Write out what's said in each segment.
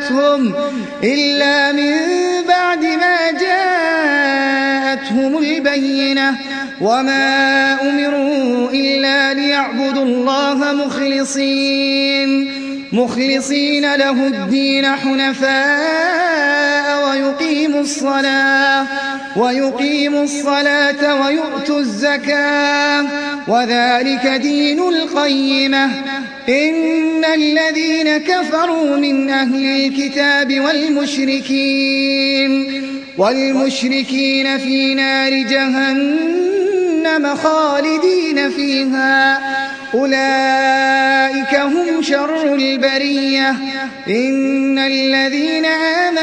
جاءتهم إلا من بعد ما جاءتهم البينة وما أمروا إلا ليعبدوا الله مخلصين مخلصين له الدين حنفاء ويقيموا الصلاة ويقيموا الصلاة ويؤتوا الزكاة. وذلك دين القيمة. إن الذين كفروا من أهل الكتاب والمشركين والمشركين في نار جهنم خالدين فيها. أولئك هم شر البرية. إن الذين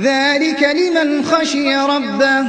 ذلك لمن خشي ربه.